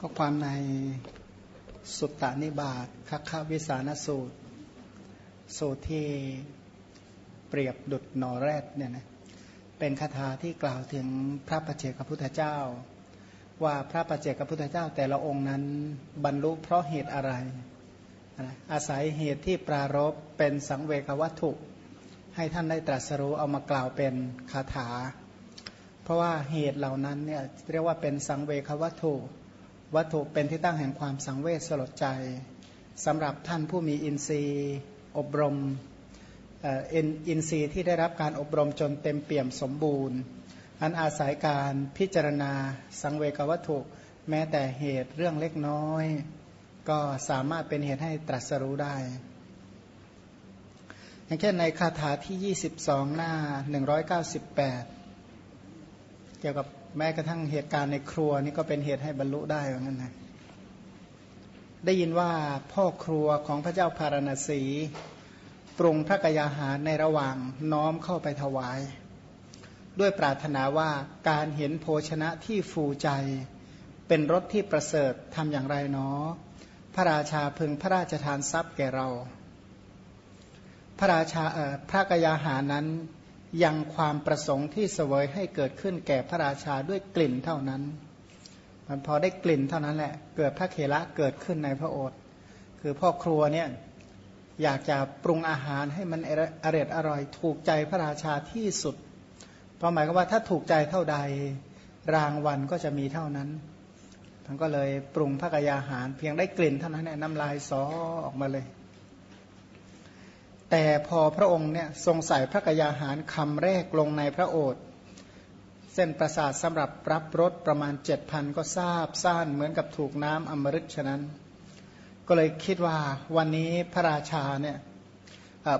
ก็ความในสุตตานิบาตคัคควิสานสูตร สูตรที่เปรียบดุดนอแรดเนี่ยนะเป็นคาถาที่กล่าวถึงพระปัจเจกพุทธเจ้า ว่าพระปัจเจกพุทธเจ้า แต่ละองค์นั้นบรรลุเพราะเหตุอะไร อาศัยเหตุที่ปรารบเป็นสังเวกวัตถุ ให้ท่านได้ตรัสรู้เอามากล่าวเป็นคาถา เพราะว่าเหตุเหล่านั้นเนี่ยเรียกว่าเป็นสังเวกวัตถุ วัตถุเป็นที่ตั้งแห่งความสังเวชสลดใจสำหรับท่านผู้มีอินทรีย์อบรมอินทรีย์ที่ได้รับการอบรมจนเต็มเปี่ยมสมบูรณ์ อันอาศัยการพิจารณาสังเวกวัตถุแม้แต่เหตุเรื่องเล็กน้อย ก็สามารถเป็นเหตุให้ตรัสรู้ได้ อย่างเช่นในคาถาที่ 22 หน้า 198 เกี่ยวกับ แม้กระทั่งเหตุการณ์ในครัวนี่ก็เป็นเหตุให้บรรลุได้เหมือนกันนะได้ยินว่าพ่อครัวของพระเจ้าพารณสี ปรุงพระกยาหารในระหว่างน้อมเข้าไปถวาย ด้วยปรารถนาว่าการเห็นโภชนะที่ฟูใจ เป็นรสที่ประเสริฐทำอย่างไรเนาะพระราชาพึงพระราชทานทรัพย์แก่เรา พระราชาพระกยาหารนั้น ยังความประสงค์ที่เสวยให้เกิดขึ้นแก่พระราชาด้วยกลิ่นเท่านั้น มันพอได้กลิ่นเท่านั้นแหละ เกิดพระเคละเกิดขึ้นในพระโอษฐ์คือพ่อครัวเนี่ยอยากจะปรุงอาหารให้มันอร่อยอร่อย ถูกใจพระราชาที่สุด เพราะหมายก็ว่าถ้าถูกใจเท่าใดรางวัลก็จะมีเท่านั้นท่านก็เลยปรุงพระกยาหาร เพียงได้กลิ่นเท่านั้นเนี่ยน้ำลายซอออกมาเลย แต่พอพระองค์เนี่ยทรงใส่พระกยาหารคำแรกลงในพระโอษฐ์เส้นประสาทสำหรับรับรสประมาณเจ็ดพันก็ทราบซ่านเหมือนกับถูกน้ำอมฤตฉะนั้น ก็เลยคิดว่าวันนี้พระราชาเนี่ย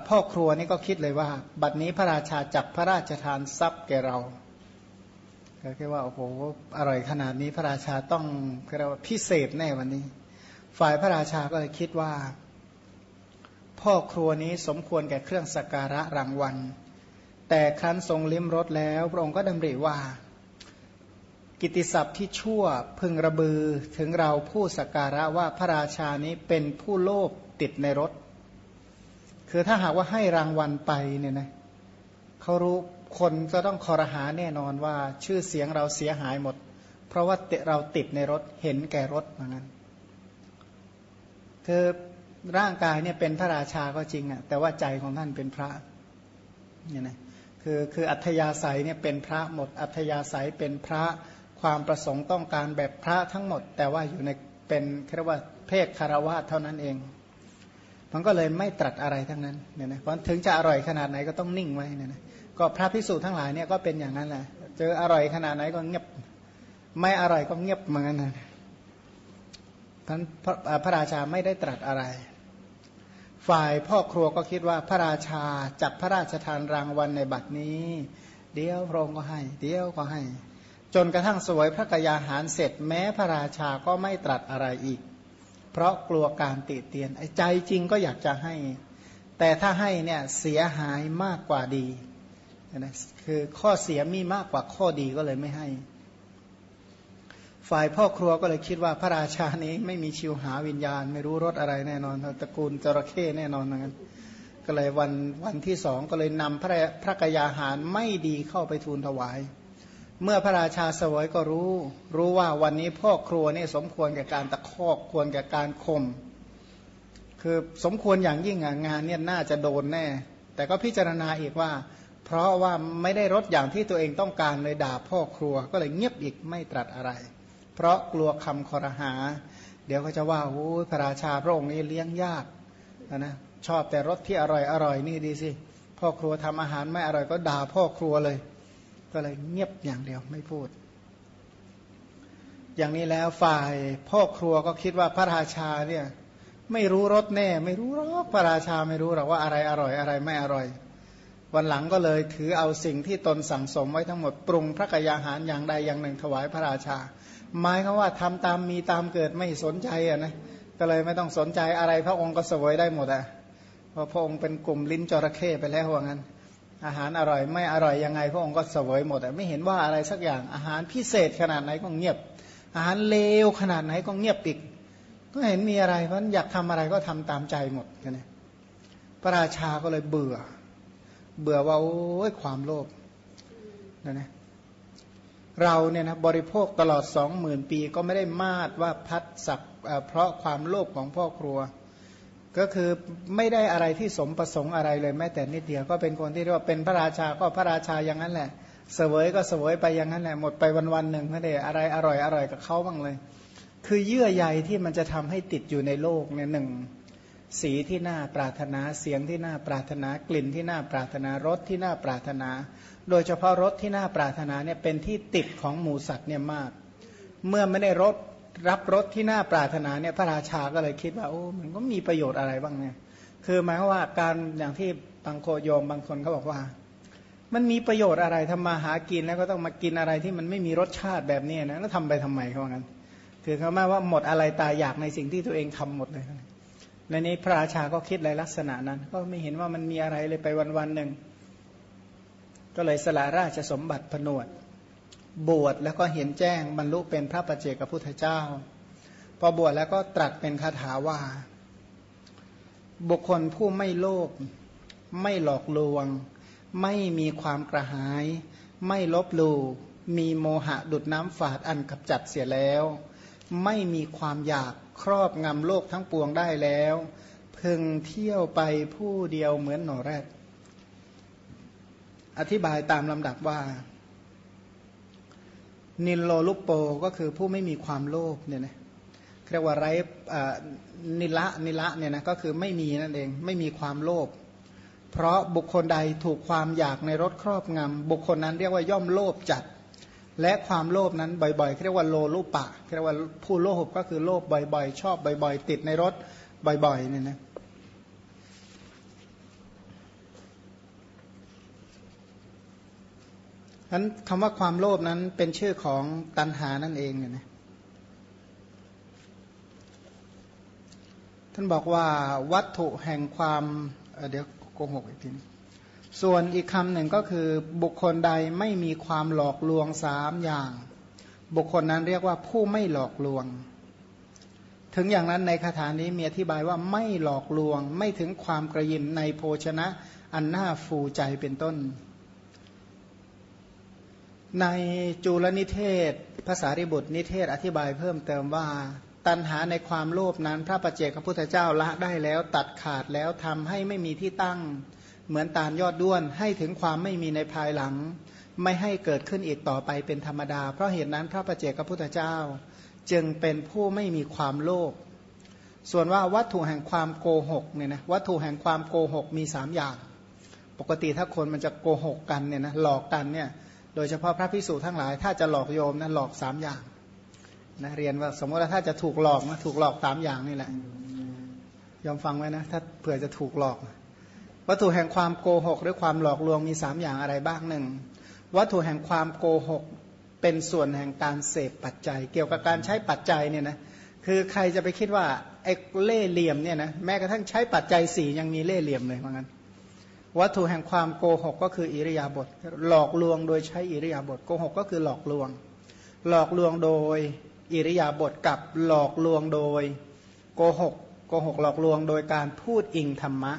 พ่อครัวนี่ก็คิดเลยว่า บัดนี้พระราชาจับพระราชทานทรัพย์แก่เราก็คิดว่าโอ้โหอร่อยขนาดนี้พระราชาต้องเรียกว่าพิเศษแน่วันนี้ ฝ่ายพระราชาก็เลยคิดว่า พ่อครัวนี้สมควรแก่เครื่องสักการะรางวัล แต่ครั้นทรงลิ้มรสแล้ว พระองค์ก็ดำริว่า กิติศัพท์ที่ชั่วพึงระบือถึงเราผู้สักการะว่าพระราชานี้เป็นผู้โลภติดในรถ คือถ้าหากว่าให้รางวัลไปเนี่ยนะเขารู้คนจะต้องคอรหาแน่นอนว่าชื่อเสียงเราเสียหายหมด เพราะว่าเราติดในรถเห็นแก่รถเหมือนกันคือ ร่างกายเนี่ยเป็นพระราชาก็จริงอะแต่ว่าใจของท่านเป็นพระเนี่ยนะคือคืออัธยาศัยเนี่ยเป็นพระหมด อัธยาศัยเป็นพระความประสงค์ต้องการแบบพระทั้งหมด แต่ว่าอยู่ในเป็นเรียกว่าเพศคารวะเท่านั้นเอง มันก็เลยไม่ตรัสอะไรทั้งนั้นเนี่ยนะเพราะถึงจะอร่อยขนาดไหนก็ต้องนิ่งไว้เนี่ยนะก็พระพิสูจน์ทั้งหลายเนี่ยก็เป็นอย่างนั้นแหละเจออร่อยขนาดไหนก็เงียบไม่อร่อยก็เงียบเหมือนกันนะท่านพระราชาไม่ได้ตรัสอะไร ฝ่ายพ่อครัวก็คิดว่าพระราชาจัดพระราชทานรางวัลในบัดนี้ เดี๋ยวพระองค์ก็ให้ เดี๋ยวก็ให้ จนกระทั่งสวยพระกยาหารเสร็จแม้พระราชาก็ไม่ตรัสอะไรอีก เพราะกลัวการติเตียนใจจริงก็อยากจะให้ แต่ถ้าให้เนี่ยเสียหายมากกว่าดีนะคือข้อเสียมีมากกว่าข้อดีก็เลยไม่ให้ ฝ่ายพ่อครัวก็เลยคิดว่าพระราชานี้ไม่มีชิวหาวิญญาณ ไม่รู้รสอะไรแน่นอนตระกูลจระเข้แน่นอนนกันก็เลยวันวันที่สองก็เลยนำพระพระกยาหารไม่ดีเข้าไปทูลถวาย เมื่อพระราชาสวยก็รู้รู้ว่าวันนี้พ่อครัวนี่สมควรแก่การตะคอกควรแก่การข่มคือสมควรอย่างยิ่งงานเนี่ยน่าจะโดนแน่ แต่ก็พิจารณาอีกว่า เพราะว่าไม่ได้รสอย่างที่ตัวเองต้องการเลยด่าพ่อครัวก็เลยเงียบอีกไม่ตรัสอะไร เพราะกลัวคำคอรหา เดี๋ยวเขาจะว่าโอ้พระราชาพระองค์นี้เลี้ยงยากนะชอบแต่รสที่อร่อยอร่อยนี่ดีสิพ่อครัวทำอาหารไม่อร่อยก็ด่าพ่อครัวเลย ก็เลยเงียบอย่างเดียวไม่พูด อย่างนี้แล้วฝ่ายพ่อครัวก็คิดว่าพระราชาเนี่ยไม่รู้รสแน่ ไม่รู้หรอกพระราชาไม่รู้หรอกว่าอะไรอร่อยอะไรไม่อร่อย วันหลังก็เลยถือเอาสิ่งที่ตนสั่งสมไว้ทั้งหมดปรุงพระกยาหารอย่างใดอย่างหนึ่งถวายพระราชา หมายเขาว่าทำตามมีตามเกิดไม่สนใจอะนะก็เลยไม่ต้องสนใจอะไรพระองค์ก็สวยได้หมดอะเพราะพระองค์เป็นกลุ่มลิ้นจระเข้ไปแล้วว่างั้น อาหารอร่อยไม่อร่อยยังไง พระองค์ก็สวยหมดอะไม่เห็นว่าอะไรสักอย่างอาหารพิเศษขนาดไหนก็เงียบ อาหารเลวขนาดไหนก็เงียบปิดก็เห็นมีอะไรเพราะอยากทำอะไรก็ทำตามใจหมดกันนะพระราชาก็เลยเบื่อ เบื่อว่าโอ้ยความโลภนะนะ เราเนี่ยนะบริโภคตลอดสองหมื่นปีก็ไม่ได้มาดว่าพัดสับเพราะความโลภของพ่อครัว ก็คือไม่ได้อะไรที่สมประสงค์อะไรเลยแม้แต่นิดเดียวก็เป็นคนที่เรียกว่าเป็นพระราชาก็พระราชาอย่างนั้นแหละเสวยก็เสวยไปอย่างนั้นแหละหมดไปวันวันหนึ่งไม่ได้อะไรอร่อยอร่อยกับเขาบ้างเลย คือเยื่อใยที่มันจะทำให้ติดอยู่ในโลกเนี่ยหนึ่ง สีที่น่าปรารถนาเสียงที่น่าปรารถนากลิ่นที่น่าปรารถนารสที่น่าปรารถนา โดยเฉพาะรสที่น่าปรารถนาเนี่ยเป็นที่ติดของหมูสัตว์เนี่ยมาก เมื่อไม่ได้รสรับรสที่น่าปรารถนาเนี่ยพระราชาก็เลยคิดว่าโอ้มันก็มีประโยชน์อะไรบ้างเนี่ยคือหมายว่าการอย่างที่บางโคโยมบางคนเขาบอกว่า มันมีประโยชน์อะไรทำมาหากินแล้วก็ต้องมากินอะไรที่มันไม่มีรสชาติแบบนี้นะแล้วทำไปทำไมเขาว่างั้นคือเขาหมายว่าหมดอะไรตายอยากในสิ่งที่ตัวเองทำหมดเลย ในนี้พระราชาก็คิดในลักษณะนั้น ก็ไม่เห็นว่ามันมีอะไรเลยไปวันวันหนึ่ง ก็เลยสละราชสมบัติผนวด บวชแล้วก็เห็นแจ้งบรรลุเป็นพระประเจกพุทธเจ้า พอบวชแล้วก็ตรัสเป็นคาถาว่า บุคคลผู้ไม่โลภไม่หลอกลวง ไม่มีความกระหาย ไม่ลบลูมีโมหะดุดน้ำฝาดอันกับจัดเสียแล้ว ไม่มีความอยากครอบงำโลกทั้งปวงได้แล้วพึงเที่ยวไปผู้เดียวเหมือนหนอแรก อธิบายตามลำดับว่า นินโลลุปโปก็คือผู้ไม่มีความโลภเนี่ยนะเรียกว่าไรนิละนิละเนี่ยนะก็คือไม่มีนั่นเองไม่มีความโลภเพราะบุคคลใดถูกความอยากในรถครอบงำบุคคลนั้นเรียกว่าย่อมโลภจัด และความโลภนั้นบ่อยๆเรียกว่าโลลุปะเรียกว่าผู้โลภก็คือโลภบ่อยๆ ชอบบ่อยๆ ติดในรถบ่อยๆเนี่ยนะฉะนั้นคำว่าความโลภนั้นเป็นชื่อของตัณหานั่นเองเนี่ยนะท่านบอกว่าวัตถุแห่งความเดี๋ยวโกหกอีกทีนึง ส่วนอีกคำหนึ่งก็คือบุคคลใดไม่มีความหลอกลวงสามอย่าง บุคคลนั้นเรียกว่าผู้ไม่หลอกลวง ถึงอย่างนั้นในคาถานี้มีอธิบายว่าไม่หลอกลวง ไม่ถึงความกระยินในโภชนะอันน่าฟูใจเป็นต้น ในจุลนิเทศภาษาริบุตรนิเทศอธิบายเพิ่มเติมว่าตัณหาในความโลภนั้นพระปัจเจกพระพุทธเจ้าละได้แล้วตัดขาดแล้วทำให้ไม่มีที่ตั้ง เหมือนตาลยอดด้วนให้ถึงความไม่มีในภายหลัง ไม่ให้เกิดขึ้นอีกต่อไปเป็นธรรมดา เพราะเหตุนั้นพระปัจเจกพระพุทธเจ้า จึงเป็นผู้ไม่มีความโลภส่วนว่าวัตถุแห่งความโกหกเนี่ยนะวัตถุแห่งความโกหกมีสามอย่าง ปกติถ้าคนมันจะโกหกกันเนี่ยนะหลอกกันเนี่ยโดยเฉพาะพระพิสุทั้งหลาย ถ้าจะหลอกโยมนะหลอกสามอย่างนะเรียนว่าสมมติว่าถ้าจะถูกหลอกนะถูกหลอกสามอย่างนี่แหละยอมฟังไว้นะถ้าเผื่อจะถูกหลอก วัตถุแห่งความโกหกหรือความหลอกลวงมีสามอย่างอะไรบ้างหนึ่งวัตถุแห่งความโกหกเป็นส่วนแห่งการเสพปัจจัย เกี่ยวกับการใช้ปัจจัยเนี่ยนะคือใครจะไปคิดว่าไอ้เล่เหลี่ยมเนี่ยนะแม้กระทั่งใช้ปัจจัยสี่ยังมีเล่เหลี่ยมเลยเหมือนกันวัตถุแห่งความโกหกก็คืออิริยาบถหลอกลวงโดยใช้อิริยาบถโกหกก็คือหลอกลวง หลอกลวงโดยอิริยาบถกับหลอกลวงโดยโกหกโกหกหลอกลวงโดยการพูดอิงธรรมะ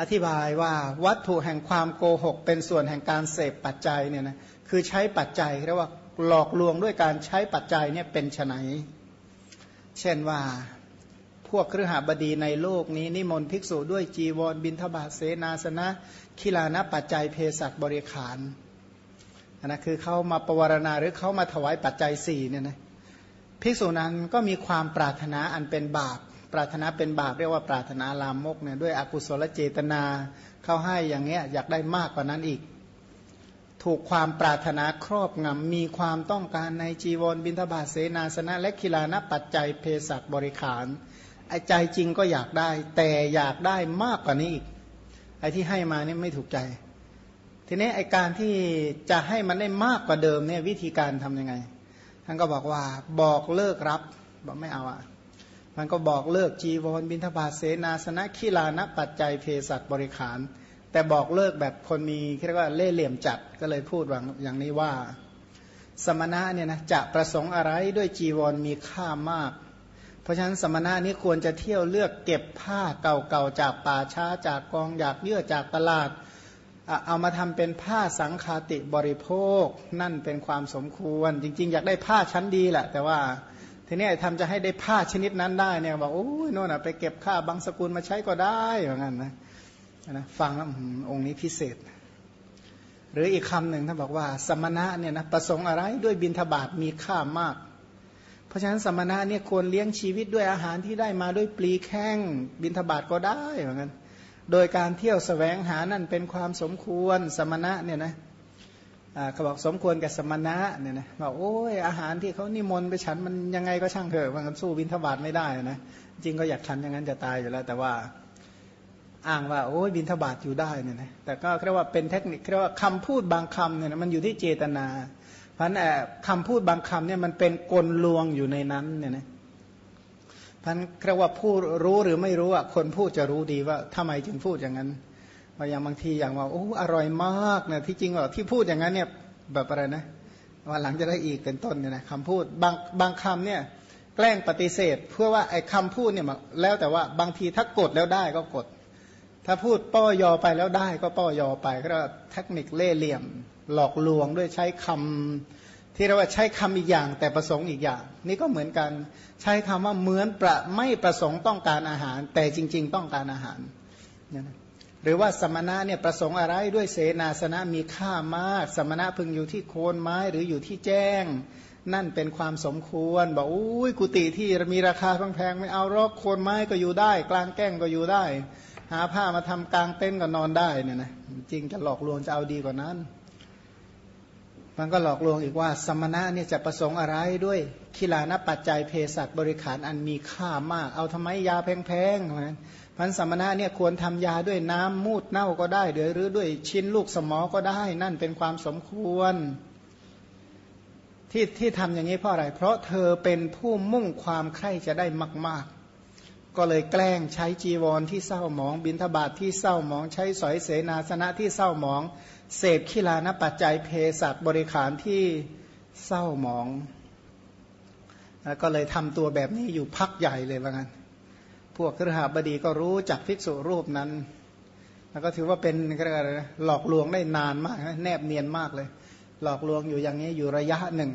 อธิบายว่าวัตถุแห่งความโกหก เป็นส่วนแห่งการเสพปัจจัยเนี่ยนะคือใช้ปัจจัยเรียกว่าหลอกลวงด้วยการใช้ปัจจัยเนี่ยเป็นไฉนเช่นว่าพวกเครือหาบดีในโลกนี้ นิมนต์ภิกษุด้วยจีวรบินทบาทเสนาสนะคิลานะปัจจัยเพศัตบริขารนะคือเขามาประวรณาหรือเขามาถวายปัจจัยสี่เนี่ยนะภิกษุนั้นก็มีความปรารถนาอันเป็นบาป ปรารถนาเป็นบาปเรียกว่าปรารถนาลามกเนี่ยด้วยอกุศลเจตนาเข้าให้อย่างเงี้ยอยากได้มากกว่านั้นอีก ถูกความปรารถนาครอบงำมีความต้องการในจีวรบินทบาทเสนาสนะและคิลานปัจจัยเพศัตบริขารไอ้ใจจริงก็อยากได้ แต่อยากได้มากกว่านี้อีกไอ้ที่ให้มานี่ไม่ถูกใจ ทีนี้ไอการที่จะให้มันได้มากกว่าเดิมเนี่ยวิธีการทํำยังไง ท่านก็บอกว่าบอกเลิกรับบอกไม่เอาอะ มันก็บอกเลิกจีวรบินทบาทเสนาสนะขีลานะปัจจัยเพศัตบริขาร แต่บอกเลิกแบบคนมีเรียกว่าเล่เหลี่ยมจัดก็เลยพูดว่าอย่างนี้ว่า สมณะเนี่ยนะจะประสงค์อะไรด้วยจีวรมีค่ามาก เพราะฉะนั้นสมณะนี้ควรจะเที่ยวเลือกเก็บผ้าเก่าๆจากป่าช้าจากกองอยากเยื่อจากตลาดเอามาทำเป็นผ้าสังคาติบริโภค นั่นเป็นความสมควร จริง ๆ อยากได้ผ้าชั้นดีแหละแต่ว่า ทีนี้ทำจะให้ได้ผ้าชนิดนั้นได้เนี่ยบอกโอ้ยโน่นอะไปเก็บผ้าบางสกุลมาใช้ก็ได้เหมือนกันนะนะฟังแล้วองค์นี้พิเศษ หรืออีกคำหนึ่งท่านบอกว่า สมณะเนี่ยนะประสงค์อะไรด้วยบินทบาทมีค่ามาก เพราะฉะนั้นสมณะเนี่ยควรเลี้ยงชีวิตด้วยอาหารที่ได้มาด้วยปลีแข้งบินทบาทก็ได้เหมือนกันโดยการเที่ยวสแสวงหานั่นเป็นความสมควรสมณะเนี่ยนะเเขาบอกสมควรกับสมณะเนี่ยนะบอกโอ้ยอาหารที่เขานิมนต์ไปฉันมันยังไงก็ช่างเถอะมันสู้บินทบาทไม่ได้นะจริงก็อยากฉันอย่างนั้นจะตายอยู่แล้ว แต่ว่าอ้างว่าโอ้ยบินทบาทอยู่ได้เนี่ยนะแต่ก็เรียกว่าเป็นเทคนิคเรียกว่าคำพูดบางคำเนี่ยนะมันอยู่ที่เจตนาเพราะนั้นคำพูดบางคำเนี่ยมันเป็นกลลวงอยู่ในนั้นเนี่ยนะพันเรียกว่าพูดรู้หรือไม่รู้อะคนพูดจะรู้ดีว่าทำไมจึงพูดอย่างนั้น ว่าอย่างบางทีอย่างว่าโอ้อร่อยมากเนี่ยที่จริงว่าที่พูดอย่างนั้นเนี่ยแบบอะไรนะวันหลังจะได้อีกเป็นต้นเนี่ยนะคำพูดบางบางคำเนี่ยแกล้งปฏิเสธ เพื่อว่าไอ้คำพูดเนี่ยแล้วแต่ว่าบางทีถ้ากดแล้วได้ก็กด ถ้าพูดป้อยอไปแล้วได้ก็ป้อยอไปก็เทคนิคเล่เหลี่ยม หลอกลวงด้วยใช้คำที่เราว่าใช้คำอีกอย่าง แต่ประสงค์อีกอย่าง นี่ก็เหมือนกันใช้คำว่าเหมือนประไม่ประสงค์ต้องการอาหาร แต่จริง ๆ ต้องการอาหารเนี่ยนะ หรือว่าสมณะเนี่ยประสงค์อะไรด้วยเสนาสนะมีค่ามาก สมณะพึงอยู่ที่โคนไม้หรืออยู่ที่แจ้ง นั่นเป็นความสมควร บอกอุ้ยกุฏิที่มีราคาแพงๆไม่เอารอกโคนไม้ก็อยู่ได้ กลางแก้งก็อยู่ได้ หาผ้ามาทำกลางเต้นก็นอนได้เนี่ยนะจริงจะหลอกลวงจะเอาดีกว่านั้น มันก็หลอกลวงอีกว่าสมณะเนี่ยจะประสงค์อะไรด้วยขีลานปัจจัยเภสัชบริขารอันมีค่ามาก เอาทำไมยาแพงๆนะพันสมณะเนี่ยควรทำยาด้วยน้ำมูดเน่าก็ได้หรือด้วยชิ้นลูกสมอก็ได้ นั่นเป็นความสมควร ที่ที่ทำอย่างนี้เพราะอะไร เพราะเธอเป็นผู้มุ่งความใคร่จะได้มาก ๆก็เลยแกล้งใช้จีวรที่เศร้าหมอง บินทบาทที่เศร้าหมอง ใช้สอยเสนาสนะที่เศร้าหมอง เสพขีลานปัจจัยเพศัตบริขารที่เศร้าหมอง แล้วก็เลยทำตัวแบบนี้อยู่พักใหญ่เลยว่างั้น พวกครหาบดีก็รู้จักภิกษุรูปนั้น แล้วก็ถือว่าเป็นอะไรหลอกลวงได้นานมากแนบเนียนมากเลย หลอกลวงอยู่อย่างนี้อยู่ระยะหนึ่ง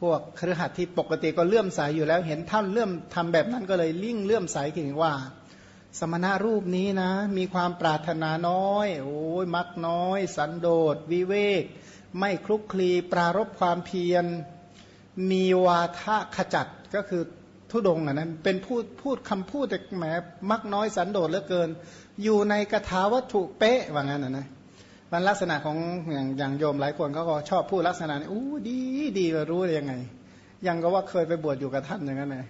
พวกครหัสที่ปกติก็เลื่อมใสยอยู่แล้ว เห็นท่านเลื่อมทำแบบนั้นก็เลยลิ่งเลื่อมใสถึงว่า สมณะรูปนี้นะ มีความปรารถนาน้อย โอ้ยมักน้อย สันโดษ วิเวก ไม่คลุกคลีปรารบความเพียร มีวาทะขจัดก็คือทุดงอะนะเป็นพูดพูดคำพูดแต่แหมมักน้อยสันโดษเหลือเกิน อยู่ในกถาวัตถุเป๊ะว่างั้นนะนะมันลักษณะของอย่างอย่างโยมหลายคนเขาก็ชอบพูดลักษณะนี้อู้ดีดีรู้ได้ยังไง ยังก็ว่าเคยไปบวชอยู่กับท่านอย่างนั้นเลย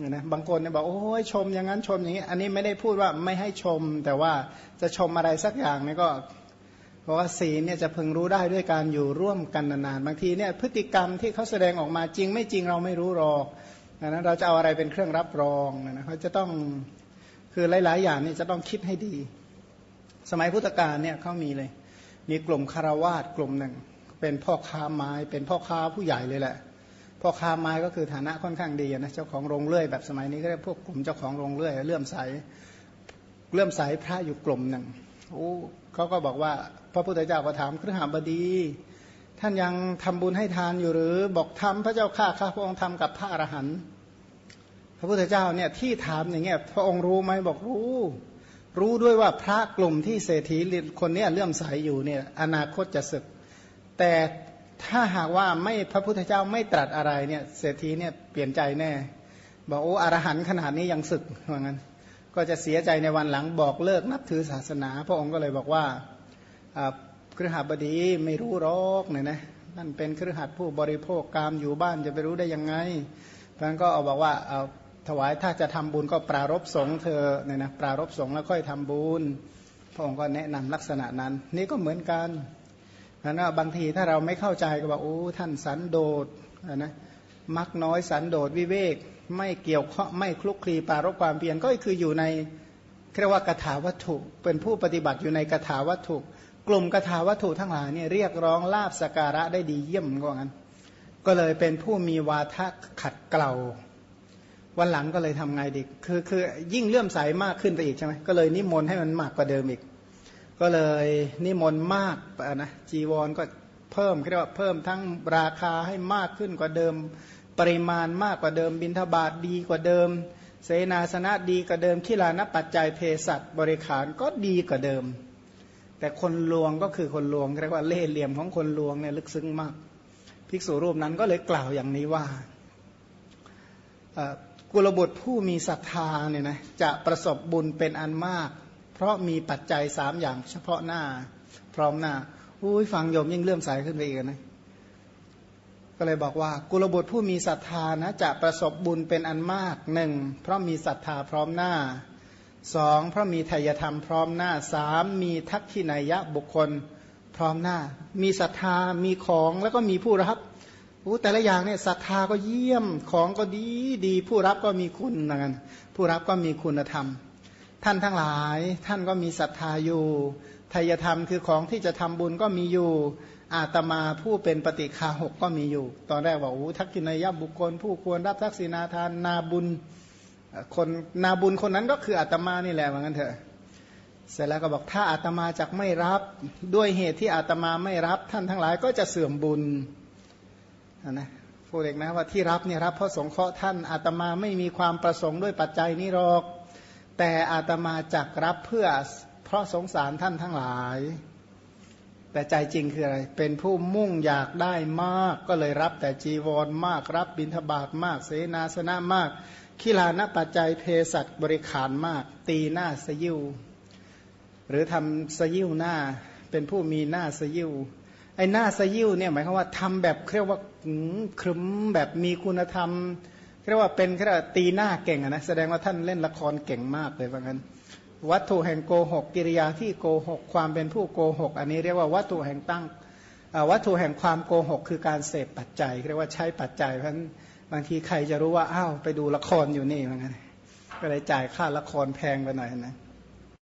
นี่ยนะบางคนเนี่ยบอกโอ้ยชมอย่างนั้นชมอย่างนี้ อันนี้ไม่ได้พูดว่าไม่ให้ชม แต่ว่าจะชมอะไรสักอย่างเนี่ยก็เพราะว่าศีลเนี่ยจะพึงรู้ได้ด้วยการอยู่ร่วมกันนานๆบางทีเนี่ยพฤติกรรมที่เขาแสดงออกมาจริงไม่จริงเราไม่รู้หรอกนะเราจะเอาอะไรเป็นเครื่องรับรองนะเขาจะต้องคือหลาย ๆ อย่างนี่จะต้องคิดให้ดี สมัยพุทธกาลเนี่ยเขามีเลย มีกลุ่มคารวาสกลุ่มหนึ่ง เป็นพ่อค้าไม้ เป็นพ่อค้าผู้ใหญ่เลยแหละ พ่อค้าไม้ก็คือฐานะค่อนข้างดีนะเจ้าของโรงเลื่อยแบบสมัยนี้ก็เรียกพวกกลุ่มเจ้าของโรงเลื่อยเลื่อมใสเลื่อมใสพระอยู่กลุ่มหนึ่งโอ้เขาก็บอกว่า พระพุทธเจ้าก็ถามครหบดี ท่านยังทำบุญให้ทานอยู่หรือบอกทำพระเจ้าข้าข้าพระองค์ทำกับพระอรหันต์พระพุทธเจ้าเนี่ยที่ถามอย่างเงี้ยพระองค์รู้ไหมบอกรู้ รู้ด้วยว่าพระกลุ่มที่เศรษฐีคนนี้เลื่อมใสยอยู่เนี่ยอนาคตจะศึก แต่ ถ้าหากว่าไม่พระพุทธเจ้าไม่ตรัสอะไรเนี่ยเศรษฐีเนี่ยเปลี่ยนใจแน่ บอกโอ้อรหันขนาดนี้ยังศึกว่างั้น ก็จะเสียใจในวันหลังบอกเลิกนับถือศาสนา พระองค์ก็เลยบอกว่าครือขับดีไม่รู้รอกเนี่ยนะนั่นเป็นครือขัดผู้บริโภคกามอยู่บ้านจะไปรู้ได้ยังไงเพราะนั้นก็เอาบอกว่าเอาถวายถ้าจะทำบุญก็ปรารบสงฆ์เธอเนี่ยนะปรารบสงฆ์แล้วค่อยทำบุญพระองค์ก็แนะนำลักษณะนั้น นี่ก็เหมือนกัน นั้นบางทีถ้าเราไม่เข้าใจก็บอกโอ้ท่านสันโดษนะมักน้อยสันโดษวิเวก ไม่เกี่ยวข้องไม่คลุกคลีปรารบความเพียรก็คืออยู่ในเรียกว่ากถาวัตถุ เป็นผู้ปฏิบัติอยู่ในกถาวัตถุ กลุ่มกถาวัตถุทั้งหลายเนี่ยเรียกร้องลาบสการะได้ดีเยี่ยมก็งั้น ก็เลยเป็นผู้มีวาทะขัดเกลาวันหลังก็เลยทำไงดีคือคือยิ่งเลื่อมใสมากขึ้นไปอีกใช่ไหมก็เลยนิมนต์ให้มันมากกว่าเดิมอีก ก็เลยนิมนต์มากนะจีวรก็เพิ่มเรียกว่าเพิ่มทั้งราคาให้มากขึ้นกว่าเดิม ปริมาณมากกว่าเดิมบินทบาทดีกว่าเดิม เสนาสนะดีกว่าเดิมขีลานปัจจัยเภสัชบริขารก็ดีกว่าเดิม แต่คนลวงก็คือคนลวงเรียกว่าเล่ห์เหลี่ยมของคนลวงเนี่ยลึกซึ้งมาก ภิกษุรูปนั้นก็เลยกล่าวอย่างนี้ว่ากุลบุตรผู้มีศรัทธาเนี่ยนะจะประสบบุญเป็นอันมาก เพราะมีปัจจัยสามอย่างเฉพาะหน้า พร้อมหน้าอุ้ยฟังโยมยิ่งเลื่อมใสขึ้นไปอีกนะก็เลยบอกว่า กุลบุตรผู้มีศรัทธานะจะประสบบุญเป็นอันมากหนึ่งเพราะมีศรัทธาพร้อมหน้าสองเพราะมีทายธรรมพร้อมหน้าสามมีทักขินายะบุคคลพร้อมหน้า มีศรัทธามีของแล้วก็มีผู้รับโอ้แต่ละอย่างเนี่ยศรัทธาก็เยี่ยมของก็ดีดีผู้รับก็มีคุณนะกันผู้รับก็มีคุณธรรม ท่านทั้งหลาย ท่านก็มีศรัทธาอยู่ทายธรรมคือของที่จะทำบุญก็มีอยู่ อาตมาผู้เป็นปฏิคาหกก็มีอยู่ ตอนแรกบอกโอ้ทักกินายบุคคล ผู้ควรรับทักษิณาทานนาบุญคนนาบุญคนนั้นก็คืออาตมานี่แหละว่างั้นเถอะเสร็จแล้วก็บอกถ้าอาตมาจะไม่รับด้วยเหตุที่อาตมาไม่รับ ท่านทั้งหลายก็จะเสื่อมบุญนะพูดเองนะว่าที่รับเนี่ยรับเพราะสงเคราะห์ท่านอาตมาไม่มีความประสงค์ด้วยปัจจัยนี้หรอก แต่อาตมาจักรับเพื่อเพราะสงสารท่านทั้งหลาย แต่ใจจริงคืออะไร เป็นผู้มุ่งอยากได้มากก็เลยรับแต่จีวรมากรับบิณฑบาตมาก เสนาสนะมากขีลานปัจจัยเพศัตบริขารมาก ตีหน้าสยิวหรือทำสยิวหน้า เป็นผู้มีหน้าสยิวไอ้หน้าสยิวเนี่ยหมายความว่าทำแบบเรียกว่าครึมแบบมีคุณธรรม เรียกว่าเป็นแค่ตีหน้าเก่งนะแสดงว่าท่านเล่นละครเก่งมากเลยว่างั้น วัตถุแห่งโกหกกิริยาที่โกหกความเป็นผู้โกหก อันนี้เรียกว่าวัตถุแห่งตั้งวัตถุแห่งความโกหก คือการเสพปัจจัยเรียกว่าใช้ปัจจัยเพราะฉะนั้นบางทีใครจะรู้ว่าอ้าวไปดูละครอยู่นี่ว่างั้นก็เลยจ่ายค่าละครแพงไปหน่อยนะ